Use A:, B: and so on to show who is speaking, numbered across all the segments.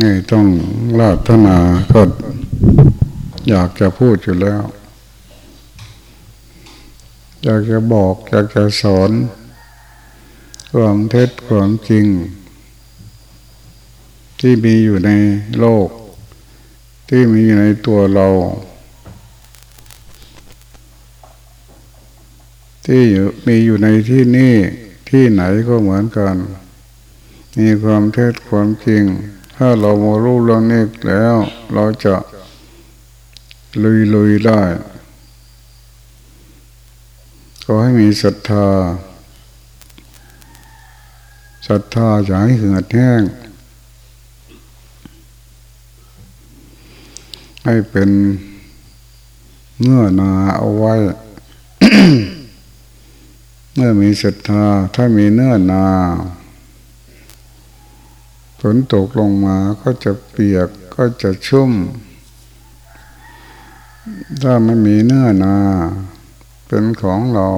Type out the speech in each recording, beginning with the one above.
A: นี่ต้องลาธนาก็อยากจะพูดอยู่แล้ว อยากจะบอก อยากจะสอนความเท็จความจริง ที่มีอยู่ในโลก ที่มีอยู่ในตัวเรา ที่มีอยู่ในที่นี่ที่ไหนก็เหมือนกัน มีความเท็จความจริง ถ้าเรามารู้เรื่องนี้แล้ว เราจะลุยลุยได้ ก็ให้มีศรัทธาศรัทธาอย่าให้เหือดแห้ง ให้เป็นเมื่อนาเอาไว้ เมื่อมีศรัทธาถ้ามีเนื้อนา ฝนตกลงมาก็จะเปียกก็จะชุ่ม ถ้าไม่มีเนื้อนา เป็นของเรา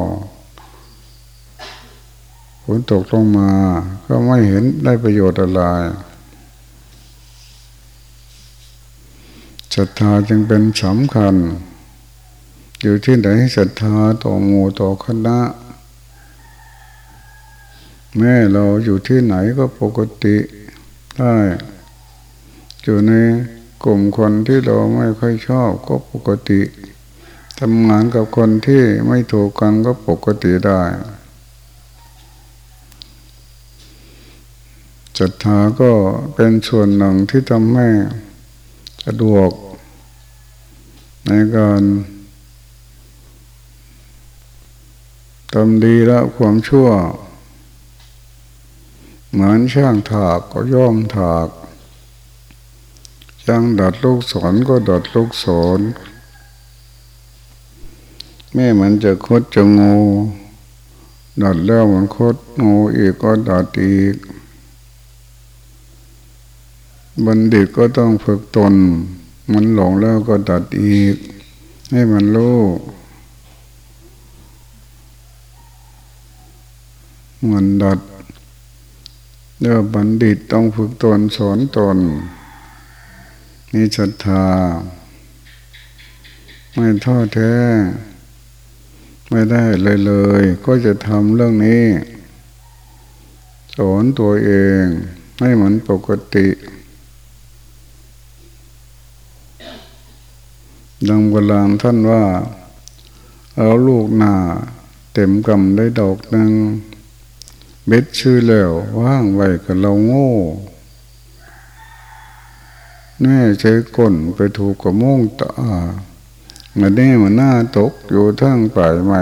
A: ฝนตกลงมา ก็ไม่เห็นได้ประโยชน์อะไรศรัทธาจึงเป็นสำคัญ อยู่ที่ไหนศรัทธาต่อหมู่ต่อคณะ แม่เราอยู่ที่ไหนก็ปกติ ได้อยู่ในกลุ่มคนที่เราไม่ค่อยชอบก็ปกติทำงานกับคนที่ไม่ถูกกันก็ปกติได้ศรัทธาก็เป็นส่วนหนึ่งที่ทำให้สะดวก ในการทำดีและความชั่ว เหมือนช่างถากก็ย่อมถากช่างดัดลูกศรก็ดัดลูกศรแม่มันจะคดจะงูดัดแล้วมันคดงูอีกก็ดัดอีกบัณฑิตก็ต้องฝึกตน มันหลงแล้วก็ดัดอีก ให้มันรู้มันดัด เดี๋ยวบัณฑิตต้องฝึกตนสอนตนมีศรัทธา ไม่ท้อแท้ ไม่ได้เลยเลย ก็จะทำเรื่องนี้ สอนตัวเองให้เหมือนปกติดังโบราณท่านว่า เอาลูกหนาเต็มกำได้ดอกหนึ่ง เบ็ดชื่อแล้วว่างไว้กับเราโง่แม่ใช้ก้นไปถูกกับมงตามันนี่มันหน้าตกอยู่ทั้งป่ายใหม่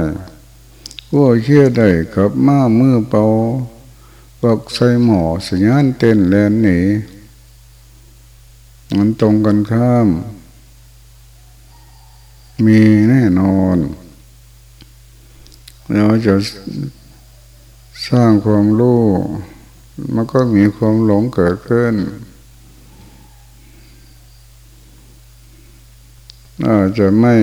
A: ก็เชื่อได้กับมามือเป่าปักใส่หมอสัญญาณเต้นแลนหนีมันตรงกันข้าม มีแน่นอน เราจะ สร้างความรู้มันก็มีความหลงเกิดขึ้น อาจจะไม่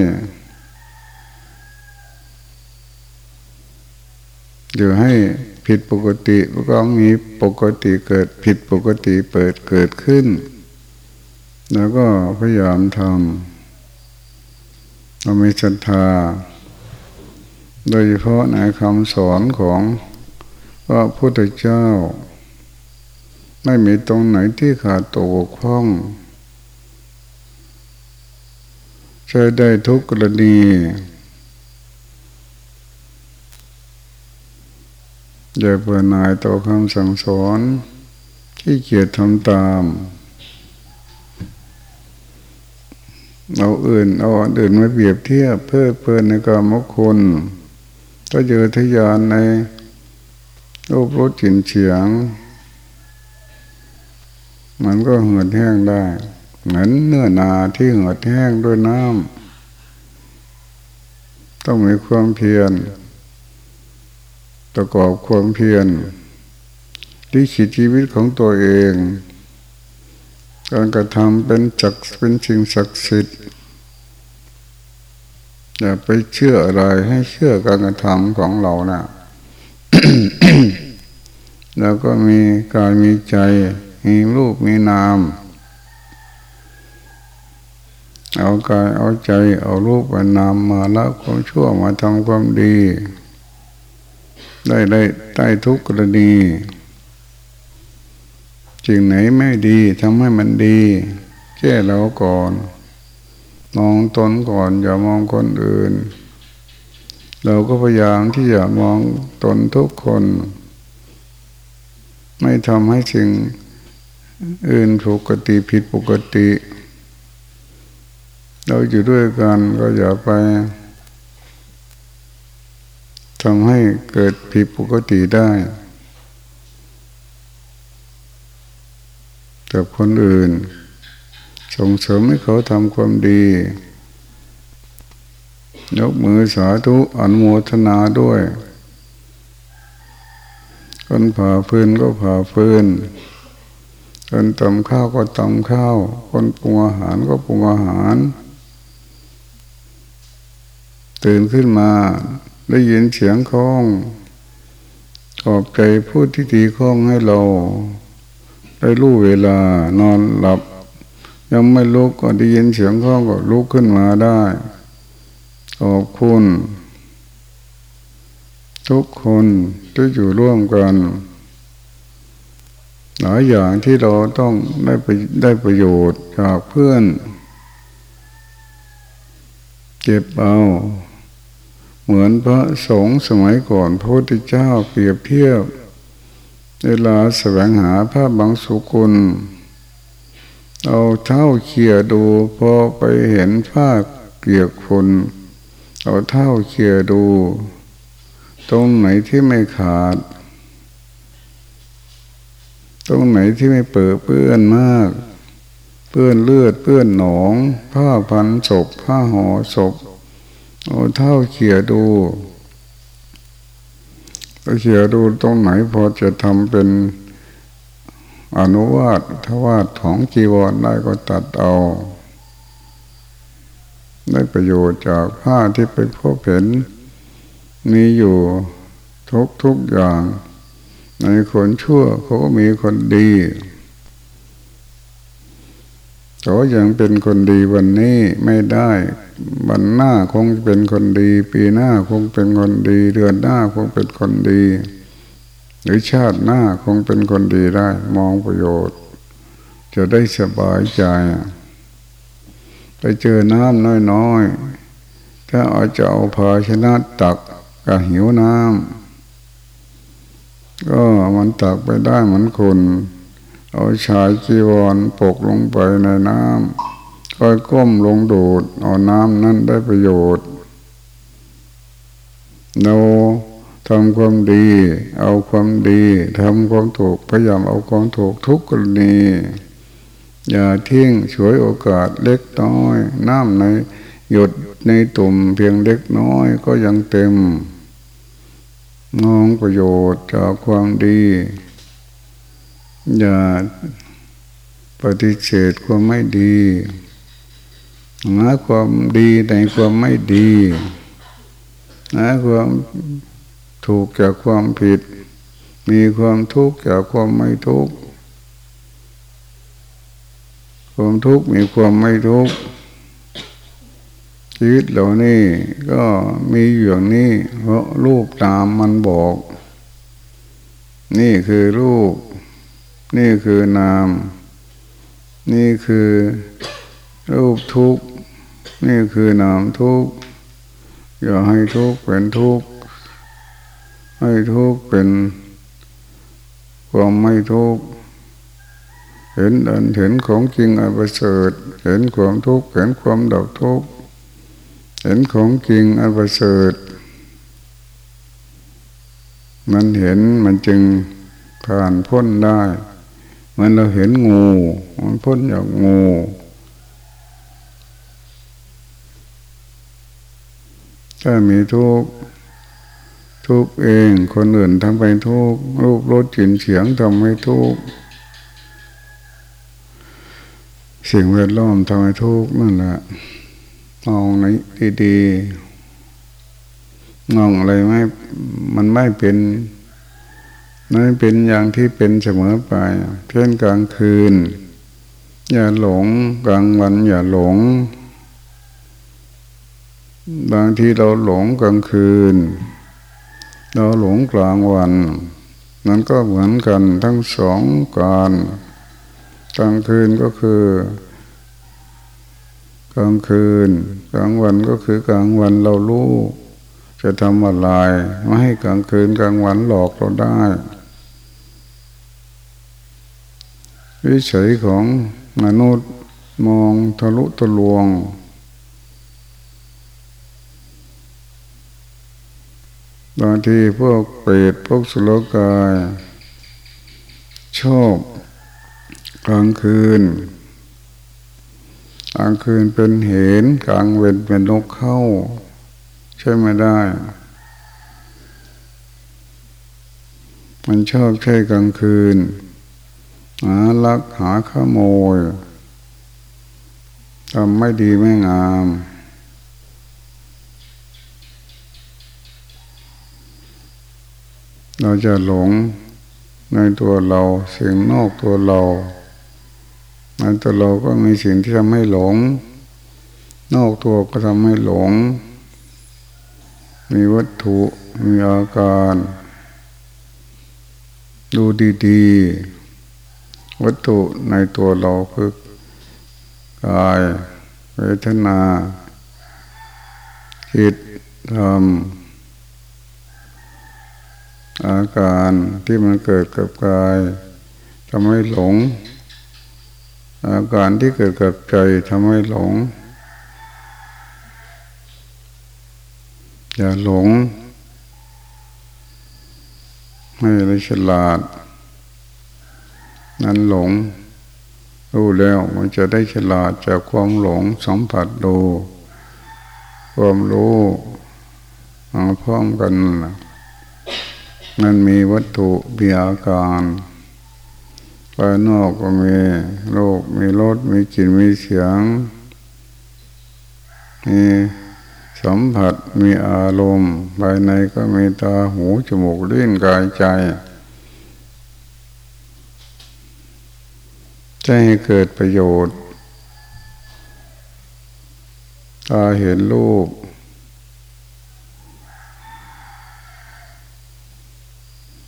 A: อยู่ให้ผิดปกติก็มีปกติเกิดผิดปกติเปิดเกิดขึ้น แล้วก็พยายามทำเรามีศรัทธา โดยเฉพาะในคำสอนของ พระพุทธเจ้า ไม่มีตรงไหนที่ขาดตกพร่องใช้ได้ทุกกรณีอย่าเบื่อหน่ายต่อคำสั่งสอนที่เกียรติทำตาม เอาอื่น เอาอื่นมาเปรียบเทียบเพื่อเพื่อนในกรรมคุณก็เจอทยานใน รูปรสกลิ่นเฉียง มันก็เหือดแห้งได้ เหมือนเนื้อนาที่เหือดแห้งด้วยน้ำต้องมีความเพียรประกอบความเพียรที่ขีดชีวิตของตัวเอง การกระทำเป็นจักเป็นสิ่งศักดิ์สิทธิ์อย่าไปเชื่ออะไรให้เชื่อการกระทำของเรานะ่ะ แล้วก็มีกายมีใจ มีรูปมีนาม เอากายเอาใจ เอารูปนามมาและความชั่วมาทำความดี ได้ได้ใต้ทุกกรณีสิ่งไหนไม่ดีทำให้มันดีแก้เราก่อน มองตนก่อนอย่ามองคนอื่น เราก็พยายามที่จะมองตนทุกคน ไม่ทำให้สิ่งอื่นปกติผิดปกติ เราอยู่ด้วยกันก็อย่าไปทำให้เกิดผิดปกติได้กับคนอื่น ส่งเสริมให้เขาทำความดี ยกมือสาธุอนุโมทนาด้วย คนผ่าฟืนก็ผ่าฟืนคนตำข้าวก็ตำข้าว คนปรุงอาหารก็ปรุงอาหาร ตื่นขึ้นมาได้ยินเสียงคล้อง ขอบใจพูดที่ดีคล้องให้เรา ได้รู้เวลานอนหลับ ยังไม่ลุกก็ได้ยินเสียงข้องก็ลุกขึ้นมาได้ขอบคุณ ทุกคน ที่อยู่ร่วมกัน หลายอย่างที่เราต้องได้ไปได้ประโยชน์จากเพื่อน เก็บเอา เหมือนพระสงฆ์สมัยก่อนพระพุทธเจ้าเปรียบเทียบ เวลาแสวงหาภาพบางสุกุลเอาเท้าเขี่ยดูพอไปเห็นผ้าเกียกคนเอาเท้าเขี่ยดู ตรงไหนที่ไม่ขาด ตรงไหนที่ไม่เปิดเปื้อนมาก เปื้อนเลือดเปื้อนหนอง ผ้าพันศพ ผ้าห่อศพเอาเท้าเขี่ยดูเขี่ยดูตรงไหนพอจะทำเป็นอนุวาตทวาดของจีวรได้ก็ตัดเอา ได้ประโยชน์จากผ้าที่เป็นพบเห็น มีอยู่ทุกทุกอย่าง ในคนชั่วเขาก็มีคนดีเขายังเป็นคนดีวันนี้ไม่ได้วันหน้าคงเป็นคนดี ปีหน้าคงเป็นคนดี เดือนหน้าคงเป็นคนดี หรือชาติหน้าคงเป็นคนดีได้ มองประโยชน์ จะได้สบายใจไปเจอน้ำน้อยๆ ถ้าอาจะเอาภาชนะตัก ก็หิวน้ำก็มันตักไปได้เหมือนคน เอาชายจีวรปกลงไปในน้ำค่อยก้มลงดูด เอาน้ำนั้นได้ประโยชน์เราทำความดี เอาความดีทำความถูกพยายามเอาความถูกทุกกรณีอย่าทิ้งช่วยโอกาสเล็กน้อย น้ำในหยดในตุ่มเพียงเล็กน้อยก็ยังเต็ม มองประโยชน์จากความดี อย่าปฏิเสธความไม่ดีหาความดีในความไม่ดีหาความถูกจากความผิด มีความทุกข์จากความไม่ทุกข์ความทุกข์มีความไม่ทุกข์ ชีวิตเหล่านี้ก็มีอย่างนี้เพราะรูปตามมันบอก นี่คือรูป นี่คือนาม นี่คือรูปทุกนี่คือนามทุกอย่าให้ทุกเป็นทุกให้ทุกเป็นความไม่ทุกเห็นอันเห็นของจริงอันประเสริฐเห็นความทุกข์เห็นความดับทุกข์ เห็นของจริงอันประเสริฐมันเห็นมันจึงผ่านพ้นได้ มันเราเห็นงูมันพ้นจากงูถ้ามีทุกทุกเองคนอื่นทำไปทุกรูปรสกลิ่นเสียงทำให้ทุกสิ่งแวดล้อมทำให้ทุกนั่นแหละ มองในดีๆมองอะไรไม่มันไม่เป็นไม่เป็นอย่างที่เป็นเสมอไปเช่นกลางคืน อย่าหลงกลางวันอย่าหลง บางทีเราหลงกลางคืน เราหลงกลางวัน นั้นก็เหมือนกันทั้งสองการกลางคืนก็คือ ลางคืน กลางวันก็คือกลางวันเรารู้ จะทำอะไรไม่ให้กลางคืนกลางวันหลอกเราได้ วิสัยของมนุษย์มองทะลุทะลวง บางทีพวกเปรตพวกสุลกาย ชอบกลางคืน กลางคืนเป็นเห็นกลางเวนเป็นนกเข้า ใช่ไม่ได้ มันชอบใช้กลางคืน หาลักหาขโมยทำไม่ดีไม่งาม เราจะหลงในตัวเราสิ่งนอกตัวเรา ในตัวเราก็มีสิ่งที่ทำให้หลง นอกตัวก็ทำให้หลง มีวัตถุ มีอาการ ดูดีๆ วัตถุในตัวเราคือกาย เวทนาจิตธรรมอาการที่มันเกิดกับกายทำให้หลง อาการที่เกิดกับใจทำให้หลง อย่าหลง ให้เราฉลาด นั้นหลง รู้แล้วมันจะได้ฉลาดจากความหลงสัมผัสดู ความรู้มาพร้อมกันนะมันมีวัตถุมีอาการ ภายนอกก็มีโลกมีรสมีกลิ่นมีเสียง มีสัมผัสมีอารมณ์ภายในก็มีตาหูจมูกลิ้นกายใจจะให้เกิดประโยชน์ ตาเห็นรูป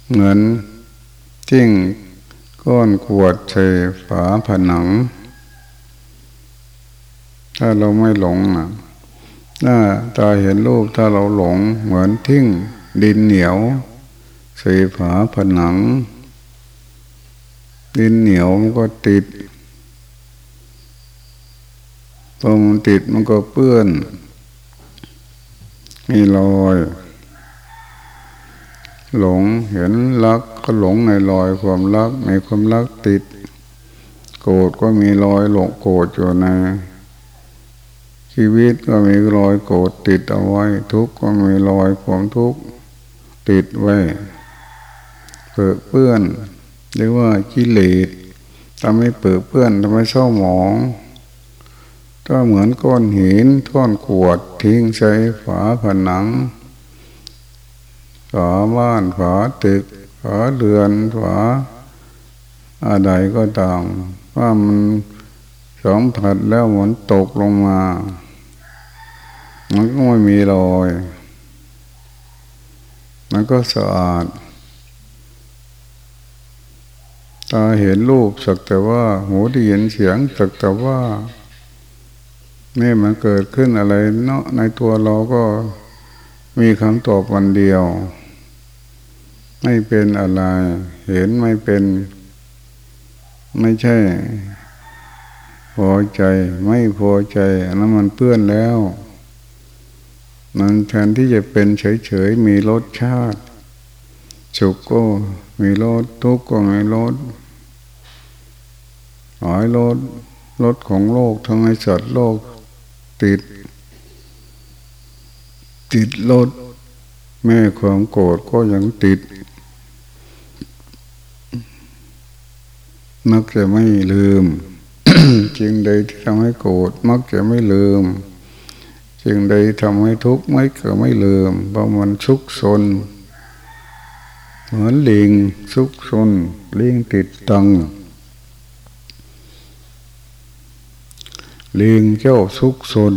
A: เหมือนจิ้ง ก้อนขวดเชฝาผนัง ถ้าเราไม่หลงนะถ้าตาเห็นรูปถ้าเราหลงเหมือนทิ้งดินเหนียวเสฝาผนัง ดินเหนียวมันก็ติดพอมันติดมันก็เปื้อนมีรอย หลงเห็นรักก็หลงในรอยความรักในความรักติด โกรธก็มีรอยหลงโกรธอยู่ใน ชีวิตก็มีรอยโกรธติดเอาไว้ ทุกข์ก็มีรอยความทุกข์ติดไว้เปื้อเปื้อนเรียกว่ากิเลสทำให้เปื้อเปื้อนทำให้เศร้าหมองก็เหมือนก้อนหินท่อนขวดทิ้งใส่ฝาผนัง ฝาบ้านฝาตึกฝาเรือนฝาอะไรก็ตามว่ามันสองผัดแล้วมันตกลงมา มันก็ไม่มีรอยมันก็สะอาด ตาเห็นรูปสักแต่ว่า หูได้ยินเสียงสักแต่ว่านี่มันเกิดขึ้นอะไรเนาะในตัวเราก็มีคำตอบวันเดียว ไม่เป็นอะไร เห็นไม่เป็น ไม่ใช่พอใจไม่พอใจอันนั้นมันเปื้อนแล้ว มันแทนที่จะเป็นเฉยๆมีรสชาติ สุขก็มีรสทุกข์ก็มีรสหายรสรสของโลกทำให้สัตว์โลก ติด ติดรสแม่ความโกรธก็ยังติด มักจะไม่ลืมจริงใดที่ทำให้โกรธมักจะไม่ลืมจริงใดทำให้ทุกข์ไม่ก็ไม่ลืมเพราะมันชุกซนเหมือนลิงชุกซนลิงติดตังลิงเจ้าชุกซน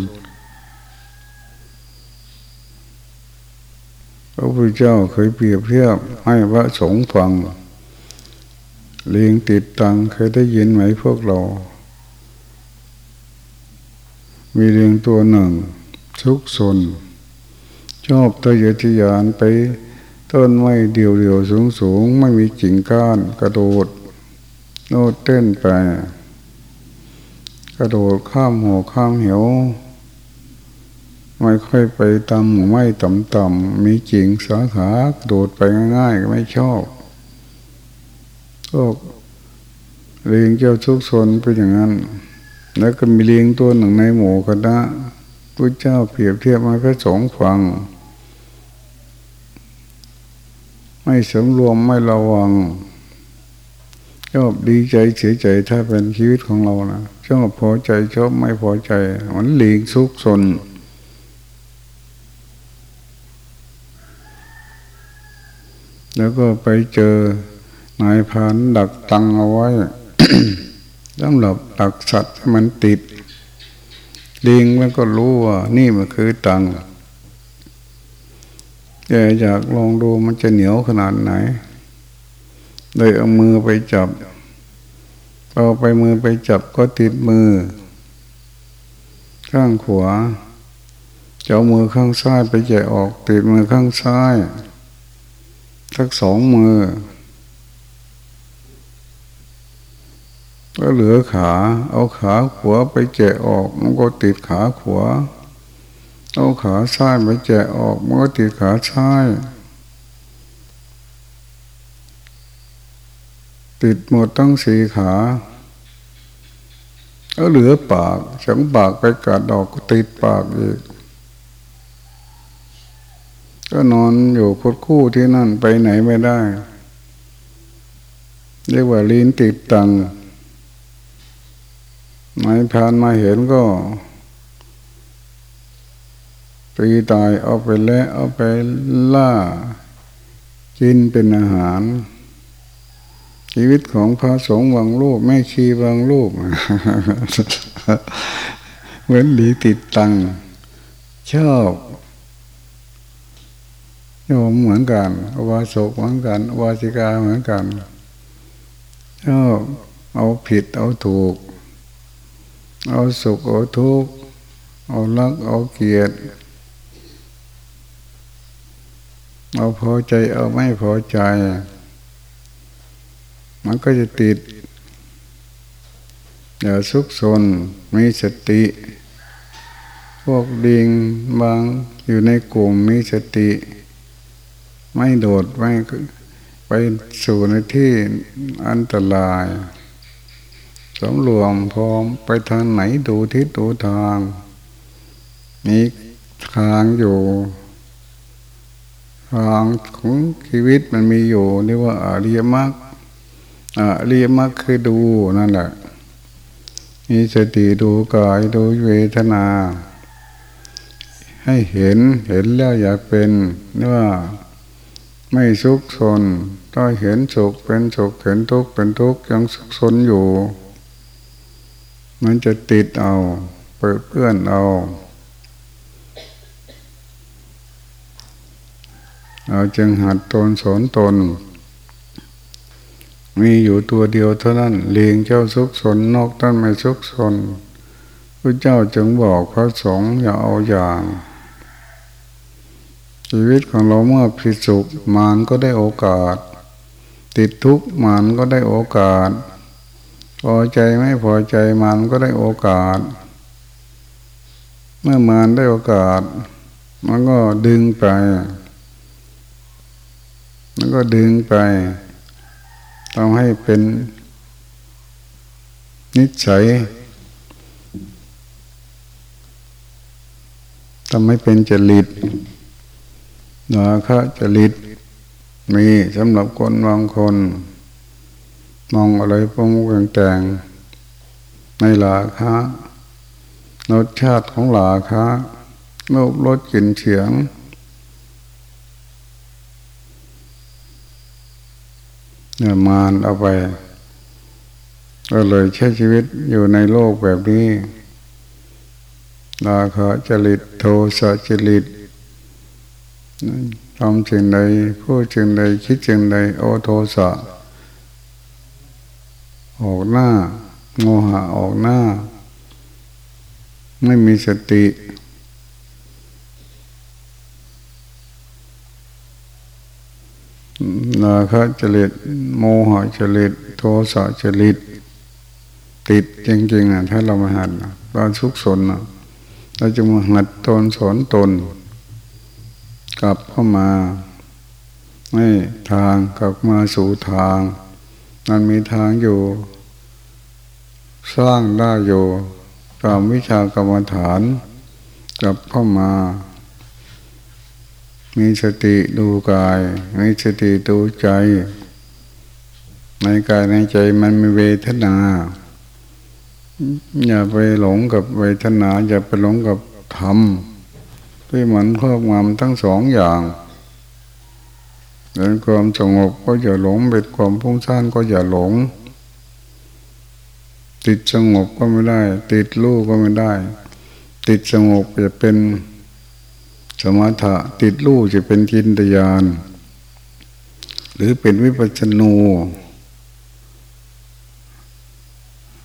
A: พระพุทธเจ้าเคยเปรียบเทียบให้พระสงฆ์ฟัง เลียงติดตังเคยได้ยินไหมพวกเรา มีเลียงตัวหนึ่งทุกสนชอบทะเยอทะยานไปต้นไม้เดียวเดียวสูงสูงไม่มีกิ่งก้านกระโดดโนดเต้นไป กระโดดข้ามหัวข้ามเหวไม่ค่อยไปตามหมู่ไม้ต่ำๆมีกิ่งสาขากระโดดไปง่ายๆก็ไม่ชอบ พวกเลี้ยงเจ้าทุกชนเป็นอย่างนั้น แล้วก็มีเลี้ยงตัวหนึ่งในหมู่คณะพระเจ้าเปรียบเทียบมาพระสงฆ์ฟัง ไม่สมรวมไม่ระวังชอบดีใจเสียใจถ้าเป็นชีวิตของเรานะชอบพอใจชอบไม่พอใจมันหลีกสุกสนแล้วก็ไปเจอ นายพานดักตังเอาไว้สำหรับดักสัตว์มันติดลิงมันก็รู้ว่า นี่มันคือตังแกอยากลองดูมันจะเหนียวขนาดไหนเลยเอามือไปจับเอาไปมือไปจับก็ติดมือ ข้างขวาจะเอามือข้างซ้ายไปแกะออกติดมือข้างซ้ายทั้งสองมือ ก็เหลือขา เอาขาขวาไปแกะออก มันก็ติดขาขวา เอาขาซ้ายไปแกะออก มันก็ติดขาซ้าย ติดหมดตั้งสี่ขาก็เหลือปากฉังปากไปกัดดอกก็ติดปากอีก ก็นอนอยู่คดคู่ที่นั่นไปไหนไม่ได้ เรียกว่าลิ้นติดตัง นายพานมาเห็นก็ตีตายเอาไปแล้วเอาไปล่า กินเป็นอาหาร ชีวิตของพระสงฆ์วังลูกแม่ชีวังลูกเหมือนหลีติดตัง ชอบโยมเหมือนกันอวาสกเหมือนกันอวาสิกาเหมือนกันชอบเอาผิดเอาถูก เอาสุขเอาทุกข์เอารักเอาเกลียดเอาพอใจเอาไม่พอใจ มันก็จะติด อย่าสุกสนมีสติ พวกดิงบางอยู่ในกลุ่มมีสติ ไม่โดดไม่ไปสู่ในที่อันตราย สมรวมพร้อมไปทางไหนดูทิศดูทาง มีทางอยู่ ทางของชีวิตมันมีอยู่เรียกว่าอริยมรรคอริยมรรคคือดูนั่นแหละมีสติดูกายดูเวทนา ให้เห็นเห็นแล้วอยากเป็นนี่ว่าไม่สุขสนถ้าเห็นสุขเป็นสุขเห็นทุกข์เป็นทุกข์ยังสุขสนอยู่ มันจะติดเอา เปิดเพื่อนเอา เราจึงหัดตนสอนตน มีอยู่ตัวเดียวเท่านั้นเลียงเจ้าสุขสนนอกท่านไม่สุขสนพระเจ้าจึงบอกพระสงฆ์อย่าเอาอย่างชีวิตของเราเมื่อผิดสุขมานก็ได้โอกาส ติดทุกข์มานก็ได้โอกาส พอใจไม่พอใจมานก็ได้โอกาส เมื่อมานได้โอกาส มันก็ดึงไปมันก็ดึงไปทำให้เป็น นิสัยทำให้เป็นจริตนาคะจริตมีสำหรับคนบางคน มองอะไรพงแต่งในหลาคะรสชาติของหลาคะรูปรสกลิ่นเฉียง เนี่ยมานเอาไปก็เลยใช้ชีวิตอยู่ในโลกแบบนี้ราคะจริตโทสะจริตทำจึงใดพูดจึงใดคิดจึงใดโอโทสะ ออกหน้าโมหะออกหน้า ไม่มีสติ นาคะจริตโมหะจริตโทสะจริตติดจริงๆอะถ้าเรามาหัดตอนสุกสนอะเราจะมาหัดตนสอนตน กลับเข้ามาให้ทางกลับมาสู่ทาง มันมีทางอยู่ สร้างได้อยู่ตามวิชากรรมฐานกลับเข้ามา มีสติดูกาย มีสติดูใจ ในกายในใจมันมีเวทนา อย่าไปหลงกับเวทนา อย่าไปหลงกับธรรมที่เหมือนครอบงำทั้งสองอย่าง เป็นความสงบก็อย่าหลงเป็นความพุ่งซ่านก็อย่าหลง ติดสงบก็ไม่ได้ ติดลูกก็ไม่ได้ ติดสงบจะเป็นสมถะติดลูกจะเป็นจินตยาน หรือเป็นวิปัสสนู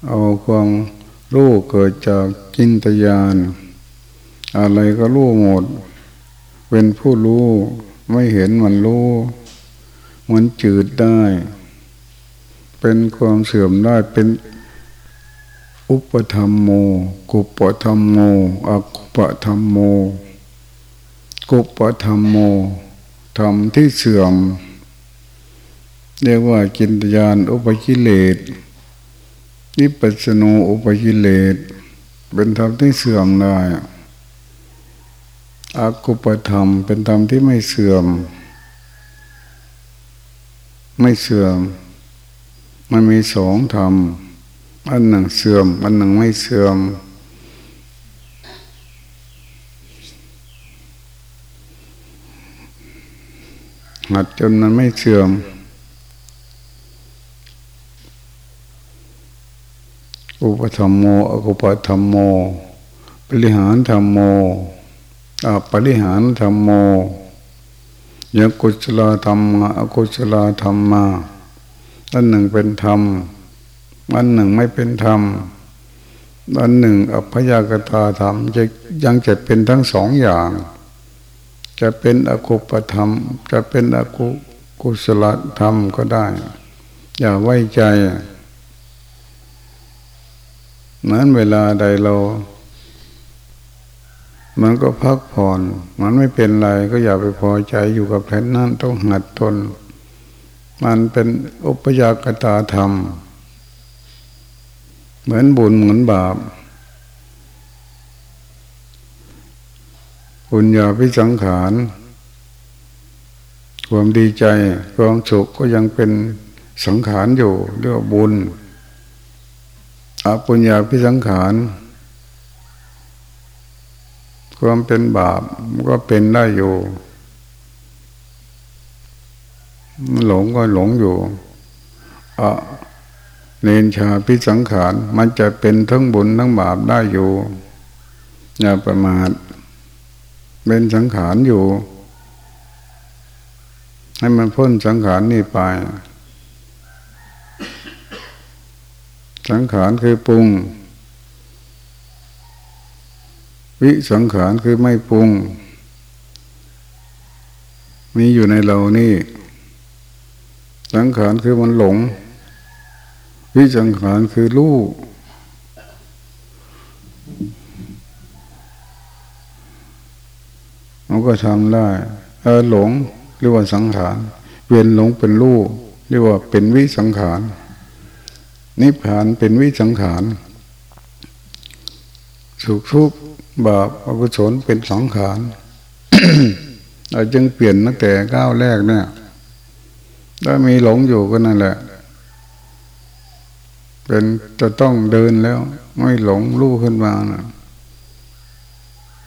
A: เอาความรู้เกิดจากจินตยาน อะไรก็รู้หมด เป็นผู้รู้ ไม่เห็นมันรู้ มันจืดได้ เป็นความเสื่อมได้เป็นอุปธรรมโม กุปธรรมโมอกุปธรรมโม กุปธรรมโมธรรมที่เสื่อม เรียกว่าจินตยานอุปกิเลสนิปัสโนอุปกิเลสเป็นธรรมที่เสื่อมได้ อากุปธรรมเป็นธรรมที่ไม่เสื่อม ไม่เสื่อม มันมีสองธรรม อันหนึ่งเสื่อม อันหนึ่งไม่เสื่อม หัดจนมันไม่เสื่อม อุปธรรมโมอกุปธรรมโม ปริหารธรรมโม อปริหารธรรมโมยกุศลธรรมอกุศลธรรมมาอันหนึ่งเป็นธรรมอันหนึ่งไม่เป็นธรรมอันหนึ่งอภยากตาธรรมจะยังจะเป็นทั้งสองอย่าง จะเป็นอกุปธรรม จะเป็นอกุกุศลธรรมก็ได้ อย่าไว้ใจนั้นเวลาใดเรา มันก็พักผ่อน มันไม่เป็นไรก็อย่าไปพอใจอยู่กับแผ่นนั้นต้องหัดทน มันเป็นอุปยากตาธรรม เหมือนบุญเหมือนบาปบุญญาพิสังขารความดีใจความสุขก็ยังเป็นสังขารอยู่เรียกว่าบุญอปุญญาพิสังขาร ความเป็นบาปก็เป็นได้อยู่ หลงก็หลงอยู่อะเนนชาพิสังขาร มันจะเป็นทั้งบุญทั้งบาปได้อยู่ อย่าประมาทเป็นสังขารอยู่ ให้มันพ้นสังขารนี่ไป สังขารคือปรุง วิสังขารคือไม่ปรุง มีอยู่ในเรานี่ สังขารคือมันหลง วิสังขารคือรู้มันก็ทำได้เออหลงเรียกว่าสังขารเวียนหลงเป็นรูเรียกว่าเป็นวิสังขารนิพพานเป็นวิสังขารสุขทุกข์ บาปอกุศลเป็นสังขารเราจึงเปลี่ยนตั้งแต่ก้าวแรกเนี่ย ถ้ามีหลงอยู่ก็นั่นแหละ เป็นจะต้องเดินแล้ว ไม่หลงรู้ขึ้นมานะ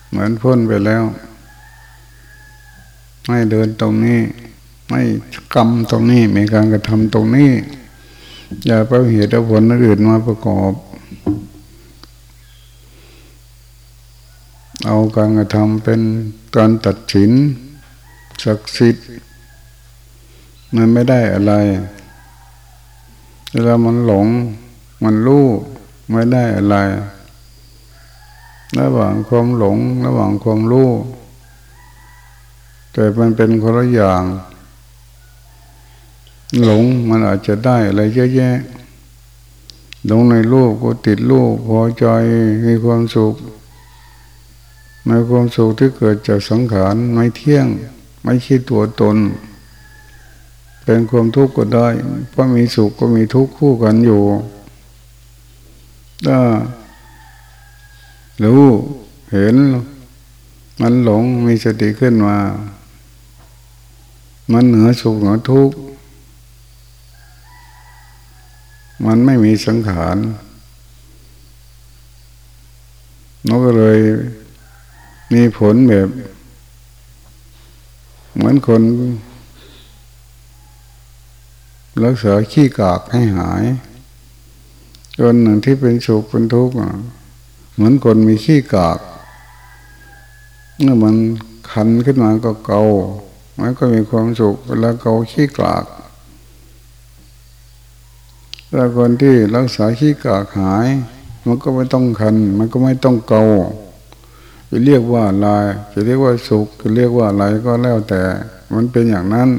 A: เหมือนพ้นไปแล้ว ไม่เดินตรงนี้ ไม่กรรมตรงนี้ มีการกระทำตรงนี้ อย่าไปเหตุผลอื่นมาประกอบ เอาการกระทำเป็นการตัดสินศักดิ์สิทธิ์มันไม่ได้อะไรเวลามันหลง มันรู้ไม่ได้อะไร ระหว่างความหลง ระหว่างความรู้แต่มันเป็นคนละอย่าง หลงมันอาจจะได้อะไรเยอะแยะหลงในรูปก็ติดรูปพอใจมีความสุข ในความสุขที่เกิดจากสังขารไม่เที่ยง ไม่คิดตัวตน เป็นความทุกข์ก็ได้เพราะมีสุขก็มีทุกข์คู่กันอยู่ถ้ารู้เห็น มันหลงมีสติขึ้นมา มันเหนือสุขเหนือทุกข์มันไม่มีสังขารมันก็เลย มีผลแบบ เหมือนคน รักษาขี้กากให้หายคนหนึ่งที่เป็นสุขเป็นทุกข์เหมือนคนมีขี้กากเมื่อมันคันขึ้นมาก็เกา มันก็มีความสุขเวลาเกาขี้กากถ้าคนที่รักษาขี้กากหาย มันก็ไม่ต้องคัน มันก็ไม่ต้องเกา จะเรียกว่าลาย จะเรียกว่าสุขจะเรียกว่าอะไรก็แล้วแต่ มันเป็นอย่างนั้น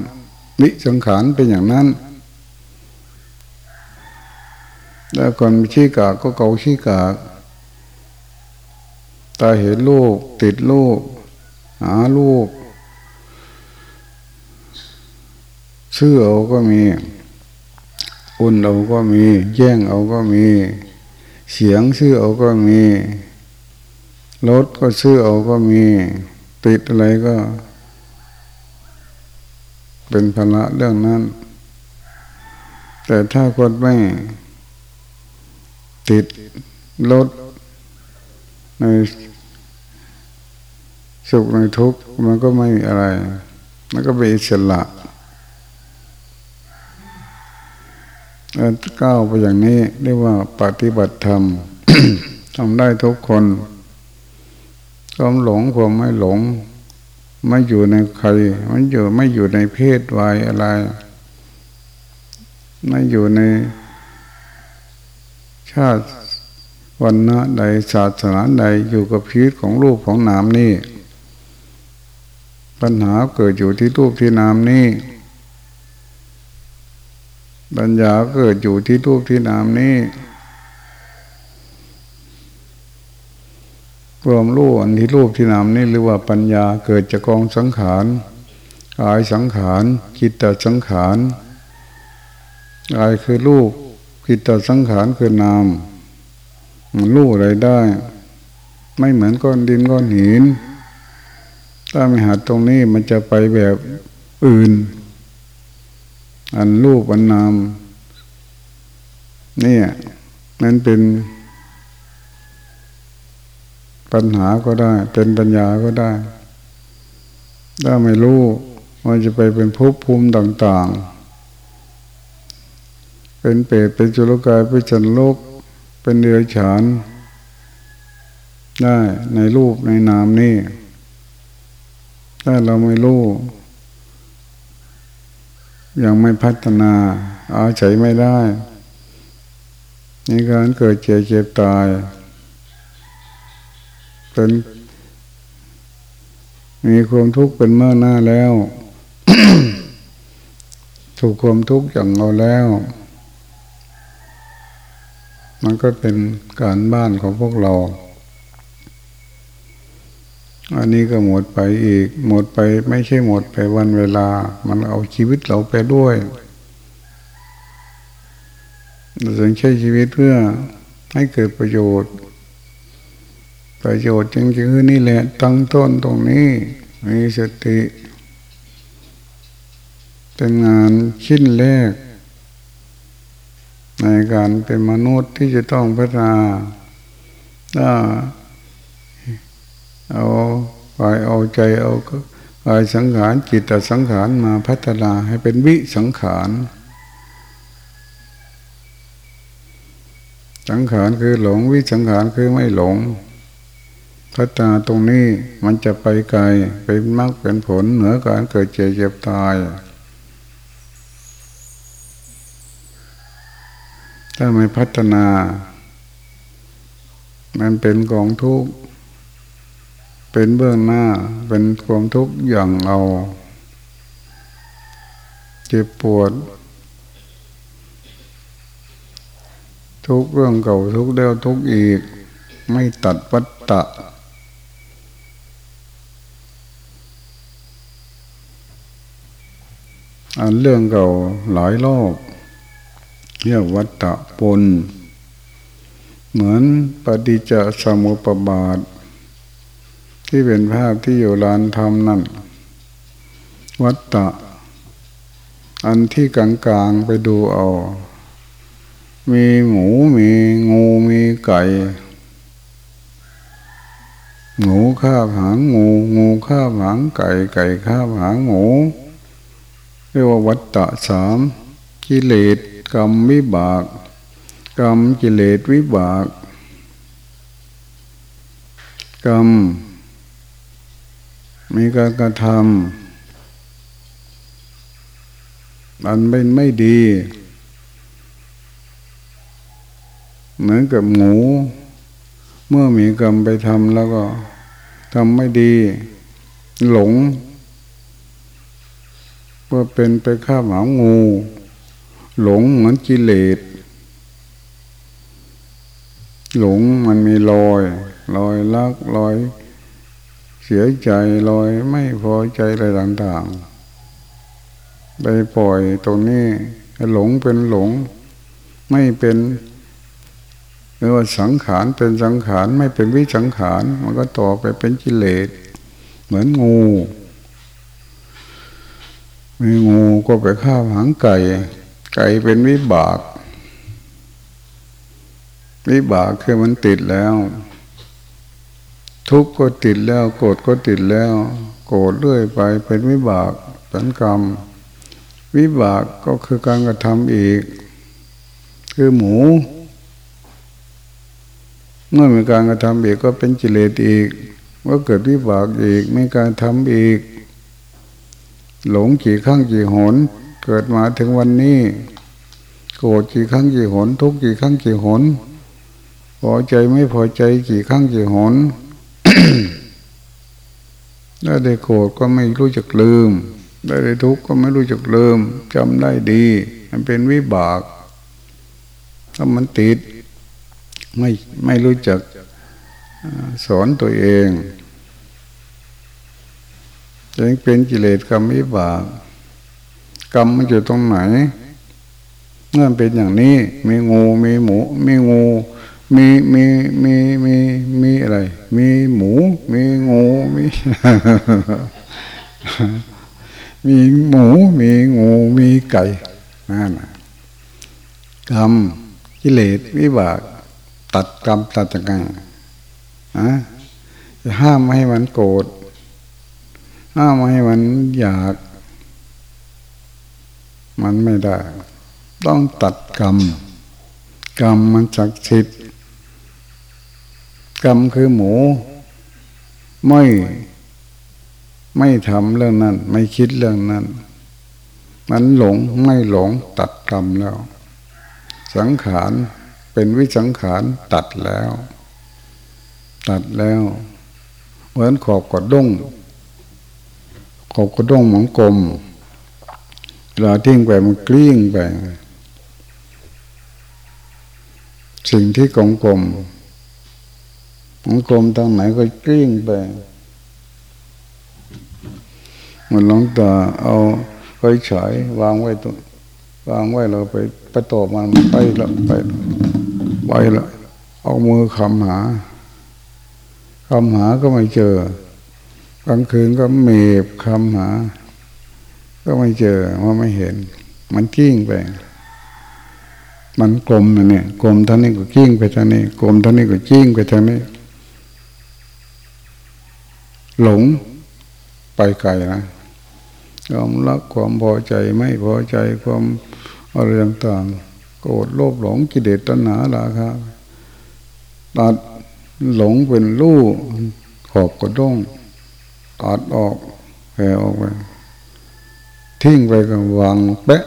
A: นิสังขารเป็นอย่างนั้น แล้วคนขี้กากก็เกาขี้กากตาเห็นลูกติดลูกหาลูกเชื่อเอาก็มี อุ่นเอาก็มี แย่งเอาก็มี เสียงชื่อเอาก็มี รถก็ชื่อเอาก็มีติดอะไรก็ เป็นภาระเรื่องนั้น แต่ถ้าคนไม่ติดรถในสุขในทุกข์มันก็ไม่มีอะไร มันก็เป็นอิสระก้าวไปอย่างนี้เรียกว่าปฏิบัติธรรมทำได้ทุกคน ความหลงความไม่หลง ไม่อยู่ในใคร มันอยู่ไม่อยู่ในเพศวัยอะไร ไม่อยู่ในชาติวันนะใดศาสนาใดอยู่กับพีวิตของรูปของนามนี่ ปัญหาเกิดอยู่ที่รูปที่นามนี่ปัญญาเกิดอยู่ที่รูปที่นามนี้ รวมรู้อันที่รูปที่นามนี้หรือว่าปัญญาเกิดจากกองสังขารกายสังขารจิตตสังขารกายคือรูปจิตตสังขารคือนามมันรู้อะไรได้ ไม่เหมือนก้อนดินก้อนหิน ถ้าไม่หัดตรงนี้มันจะไปแบบอื่น อันรูปอันนามนี่นั่นเป็น ปัญหาก็ได้ เป็นปัญญาก็ได้ ถ้าไม่รู้มันจะไปเป็นภพภูมิต่างๆ เป็นเปรตเป็นจุลกายเป็นจันโลก เป็นเดือฉาน ได้ในรูปในนามนี่ถ้าเราไม่รู้ ยังไม่พัฒนา อาศัยไม่ได้ ในการเกิดเจ็บเจ็บตาย เป็น มีความทุกข์เป็นเมื่อหน้าแล้ว ถูกความทุกข์อย่างเราแล้ว มันก็เป็นการบ้านของพวกเรา อันนี้ก็หมดไปอีก หมดไปไม่ใช่หมดไปวันเวลา มันเอาชีวิตเราไปด้วยเราต้องใช้ชีวิตเพื่อให้เกิดประโยชน์ ประโยชน์จริงๆคือนี่แหละ ตั้งต้นตรงนี้ มีสติ เป็นงานชิ้นแรก ในการเป็นมนุษย์ที่จะต้องพัฒนาถ้าเอากายเอาใจเอากายสังขารจิตสังขารมาพัฒนาให้เป็นวิสังขารสังขารคือหลงวิสังขารคือไม่หลง พัฒนาตรงนี้มันจะไปไกลเป็นมากเป็นผลเหนือการเกิดเจ็บเจ็บตาย ถ้าไม่พัฒนา มันเป็นกองทุกข์เป็นเบื้องหน้าเป็นความทุกข์อย่างเอาเจ็บปวด ทุกเรื่องเก่าทุกเดียวทุกอีก ไม่ตัดวัตตะ อันเรื่องเก่าหลายรอบเรียกวัตตะปน เหมือนปฏิจจสมุปบาท ที่เป็นภาพที่อยู่ลานธรรมนั่น วัตตะ อันที่กลางๆไปดูเอา มีหมูมีงูมีไก่หมูข้าหางงู งูข้าหางไก่ ไก่ข้าหางหมู เรียกว่าวัตตะสามกิเลสกรรมวิบาก กรรมกิเลสวิบาก กรรม มีการกระทำอันเป็นไม่ดี เหมือนกับหมู เมื่อมีกรรมไปทำแล้วก็ทำไม่ดี หลง ว่าเป็นไปข้าหมางู หลงเหมือนกิเลสหลงมันมีรอยรอยลักรอย เสียใจรอยไม่พอใจอะไรต่างๆไปปล่อยตรงนี้หลงเป็นหลง ไม่เป็นหรือว่าสังขารเป็นสังขารไม่เป็นวิสังขาร มันก็ต่อไปเป็นกิเลส เหมือนงู มีงูก็ไปฆ่าหางไก่ ไก่เป็นวิบาก วิบากคือมันติดแล้ว ทุกข์ก็ติดแล้วโกรธก็ติดแล้ว โกรธเรื่อยไปเป็นวิบากเป็นกรรม วิบากก็คือการกระทำอีก คือหมู เมื่อมีการกระทำอีกก็เป็นกิเลสอีกว่าเกิดวิบากอีกมีการทำอีก หลงกี่ครั้งกี่หน เกิดมาถึงวันนี้ โกรธกี่ครั้งกี่หน ทุกกี่ครั้งกี่หนพอใจไม่พอใจกี่ครั้งกี่หนได้ได้โกรธก็ไม่รู้จักลืมได้ได้ทุกข์ก็ไม่รู้จักลืมจำได้ดี มันเป็นวิบาก ถ้ามันติดไม่ไม่รู้จักสอนตัวเอง จึงเป็นกิเลสกรรมวิบากกรรมมันอยู่ตรงไหนเมื่อเป็นอย่างนี้ มีงูมีหมู มีงู มีมีมีมีมีอะไร มีหมู มีงูมีมีหมู มีงูมีไก่นั่นกรรมกิเลสวิบาก ตัดกรรมตัดจักรนะจะห้ามไม่ให้มันโกรธ ห้ามให้มันอยาก มันไม่ได้ ต้องตัดกรรม กรรมมันจักสิทธิ์กรรมคือหมู ไม่ไม่ทำเรื่องนั้น ไม่คิดเรื่องนั้น มันหลงไม่หลงตัดกรรมแล้ว สังขารเป็นวิสังขารตัดแล้ว ตัดแล้ว เหมือนขอบกอดด้ง ขอบกระด้งหมองกลมเวลาทิ้งไปมันกลิ้งไป สิ่งที่กลมกลมหมองกลมทางไหนก็กลิ้งไปมันลองตาเอาไปฉายวางไว้ตัววางไว้เราไปไปตอบมันไปแล้วไปไปแล้วเอามือคำหาคำหาก็ไม่เจอ กลางคืนก็เมบคำหา ก็ไม่เจอว่าไม่เห็น มันกิ้งไป มันกลมนะเนี่ยกลมท่านนี้ก็กิ้งไปทางนี้กลมท่านนี้ก็กิ้งไปทางนี้ หลงไปไกลนะความรักความพอใจไม่พอใจความอะไรต่างๆโกรธโลภหลงกิเลสตัณหาราคะตัดหลงเป็นรูปขอบกระด้ง ตัดออกแผ่ออกไปทิ้งไปก็วางเป๊ะ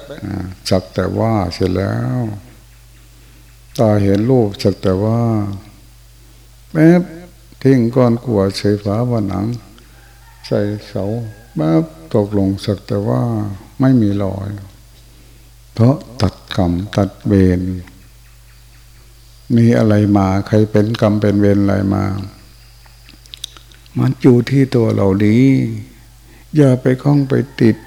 A: จักแต่ว่าเสร็จแล้วตาเห็นรูปสักแต่ว่าแป๊บทิ้งก้อนกัวใส่ฝาผนัง ใส่เสาแป๊บตกลงสักแต่ว่าไม่มีรอย เพราะตัดกรรมตัดเวรมีอะไรมาใครเป็นกรรมเป็นเวรอะไรมา มันอยู่ที่ตัวเราดีอย่าไปคล้องไปติด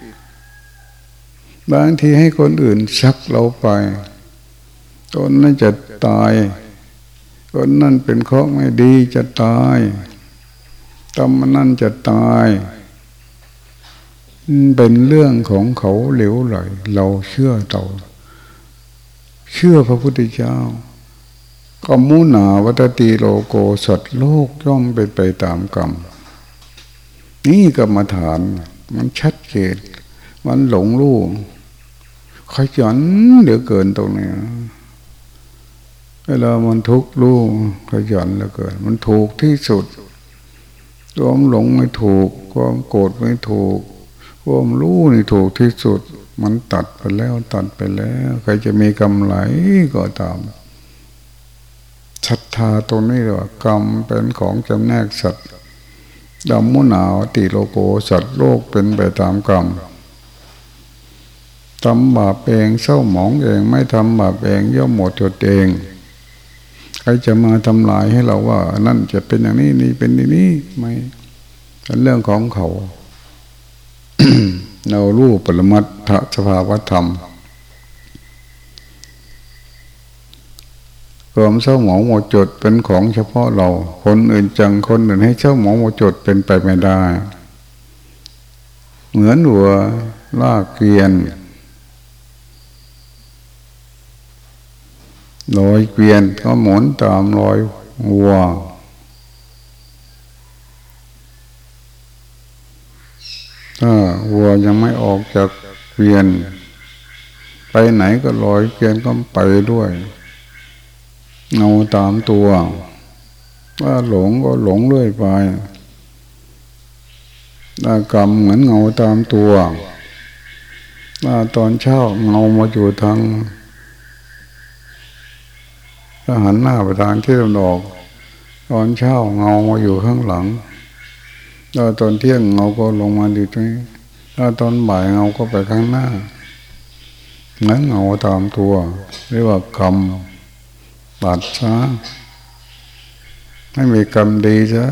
A: บางทีให้คนอื่นชักเราไปคนนั้นจะตายคนนั้นเป็นเคราะห์ไม่ดีจะตายกรรมนั้นจะตาย เป็นเรื่องของเขาเหลวไหลเราเชื่อต่อเชื่อพระพุทธเจ้า กมุนาวัตติโลโกสัตโลกย่อมเป็นไปตามกรรม นี่กรรมฐาน มันชัดเจนมันหลงรู้ขยันเหลือเกินตรงนี้เวลามันทุกข์รู้ขยันเหลือเกิน มันถูกที่สุดความหลงไม่ถูก ความโกรธไม่ถูก ความรู้นี่ถูกที่สุด มันตัดไปแล้วตัดไปแล้ว ใครจะมีกำไรก็ตาม ศรัทธาตรงนี้ว่ากรรมเป็นของจำแนกสัตว์ดำมุนาวติโลโกสัตว์โลกเป็นไปตามกรรมทำบาปเองเศร้าหมองเองไม่ทำบาปเองย่อมหมดจดเอง ใครจะมาทำลายให้เราว่า นั่นจะเป็นอย่างนี้นี่เป็นอย่างนี้ไม่เป็นเรื่องของเขาเรารู้ปรมัตถสภาวธรรม ความเศร้าหมองหมดจดเป็นของเฉพาะเรา คนอื่นจังคนอื่นให้เศร้าหมองหมดจดเป็นไปไม่ได้ เหมือนหัวลากเกวียนลอยเกวียนก็หมุนตามรอยวัวถ้าวัวยังไม่ออกจากเกวียน ไปไหนก็ลอยเกวียนก็ไปด้วย เงาตามตัว ว่าหลงก็หลงเรื่อยไปถ้ากรรมเหมือนเงาตามตัวถ้าตอนเช้าเงามาอยู่ทางถ้าหันหน้าไปทางที่ตะวันออก ตอนเช้าเงามาอยู่ข้างหลังถ้าตอนเที่ยงเงาก็ลงมาอยู่ตรงนี้ถ้าตอนบ่ายเงาก็ไปข้างหน้านั้นเงาตามตัวเรียกว่ากรรม ตัดซะให้มีกรรมดีซะ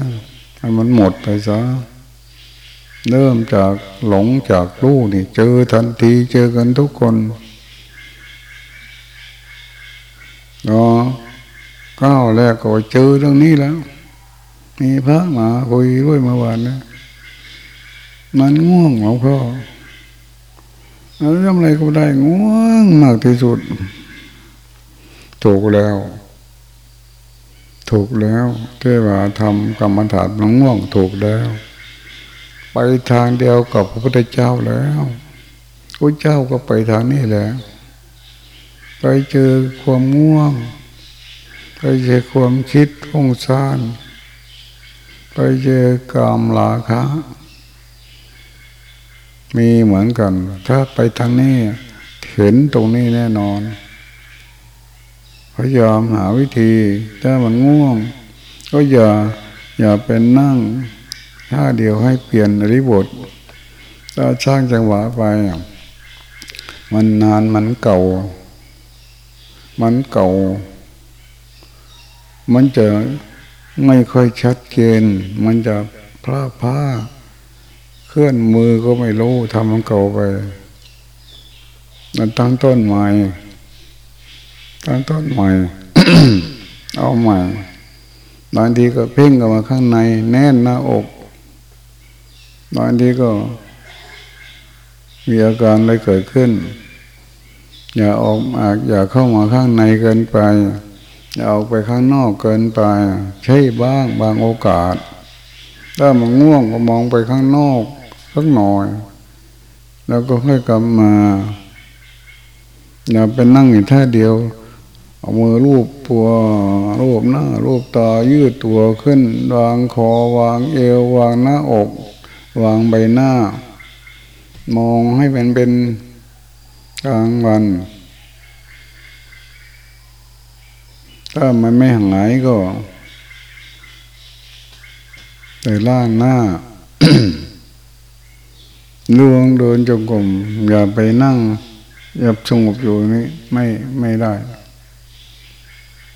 A: ให้มันหมดไปซะเริ่มจากหลงจากรู้นี่ เจอทันทีเจอกันทุกคนเนาะก้าวแรกก็เจอเรื่องนี้แล้ว มีพระมาคุยด้วยเมื่อวานนะมันง่วงหลวงพ่อแล้วทำอะไรก็ได้ง่วงมากที่สุดถูกแล้ว ถูกแล้วเทวาทำกรรมฐานน้องง่วงถูกแล้ว ไปทางเดียวกับพระพุทธเจ้าแล้วพระเจ้าก็ไปทางนี้แหละไปเจอความง่วง ไปเจอความคิดพุ่งซ่านไปเจอกามลาคะมีเหมือนกัน ถ้าไปทางนี้เห็นตรงนี้แน่นอน พยายามหาวิธีถ้ามันง่วง ก็อย่าอย่าเป็นนั่งท่าเดียวให้เปลี่ยนริบทถ้าช่างจังหวะไป มันนานมันเก่า มันเก่า มันจะไม่ค่อยชัดเจน มันจะพลาดผ้าเคลื่อนมือก็ไม่รู้ทำมันเก่าไปมันตั้งต้นใหม่ ตั้งต้นใหม่ เอาใหม่ บางทีก็เพ่งกับมาข้างใน แน่นหน้าอก บางทีก็ มีอาการอะไรเกิดขึ้น อย่าออกมาอย่าเข้ามาข้างในเกินไป อย่าออกไปข้างนอกเกินไป ใช่บ้างบางโอกาส ถ้ามันง่วงก็มองไปข้างนอกสักหน่อย แล้วก็ค่อยกลับมาอย่าไปนั่งอยู่ท่าเดียว เอามือรูปตัวรูปหน้ารูปตายืดตัวขึ้น วางคอวางเอววางหน้าอก วางใบหน้า มองให้เป็นเป็นกลางวัน ถ้ามันไม่หายก็ใส่ล่างหน้าลวงเดินจงกรมอย่าไปนั่งอย่าสงบอยู่นี่ไม่ไม่ได้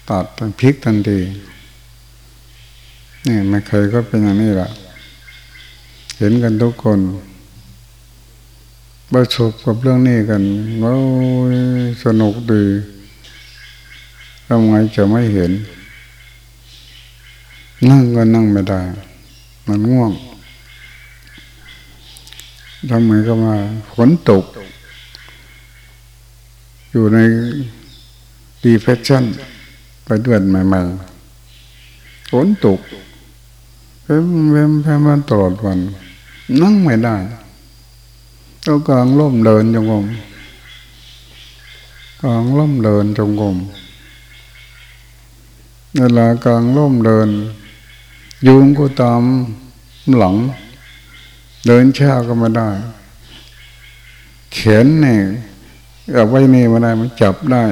A: ตัดพลิกทันทีนี่ไม่เคยก็เป็นอย่างนี้แหละเห็นกันทุกคนประสบกับเรื่องนี้กันโอ้ยสนุกดีทำไงจะไม่เห็น นั่งก็นั่งไม่ได้ มันง่วงทำไมก็มาฝนตก อยู่ในดีเฟชั่น เดือนใหม่ๆฝนตกเพิ่มเพิ่มเพิ่มตลอดวัน นั่งไม่ได้ต้องกลางล่มเดินจงกรมกลางล่มเดินจงกรมเวลากลางล่มเดิน ยุงก็ตามหลัง เดินช้าก็ไม่ได้ เขียนเนี่ยเอาไว้นี่มาได้มันจับได้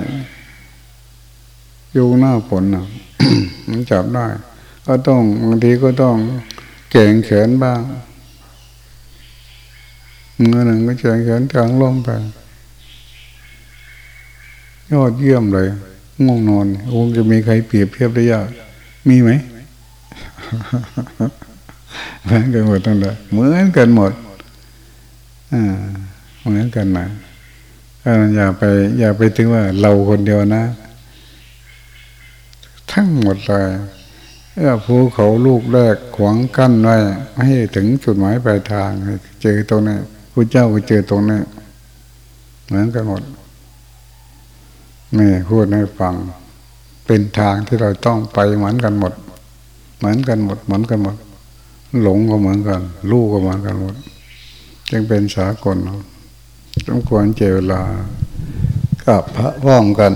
A: ยุงหน้าฝนนะมันจับได้ ก็ต้องบางทีก็ต้องเก่งแขนบ้างเมื่อหนึ่งก็เก่งแขนกลางล่มไปยอดเยี่ยมเลยง่วงนอนคงจะมีใครเปรียบเทียบได้ยาก มีไหมเหมือนกันหมดตั้งแต่เหมือนกันหมดอ่าเหมือนกันนะอย่าไป อย่าไปถึงว่าเราคนเดียวนะ ทั้งหมดเลยเออภูเขาลูกแรกขวางกั้นไว้ให้ถึงจุดหมายปลายทางเจอตรงนี้พระเจ้าก็เจอตรงนี้เหมือนกันหมดนี่พูดให้ฟัง เป็นทางที่เราต้องไปเหมือนกันหมด เหมือนกันหมด เหมือนกันหมด หลงก็เหมือนกัน ลูกก็เหมือนกันหมด จึงเป็นสากลต้องควรเจเวลากับพระพ้องกัน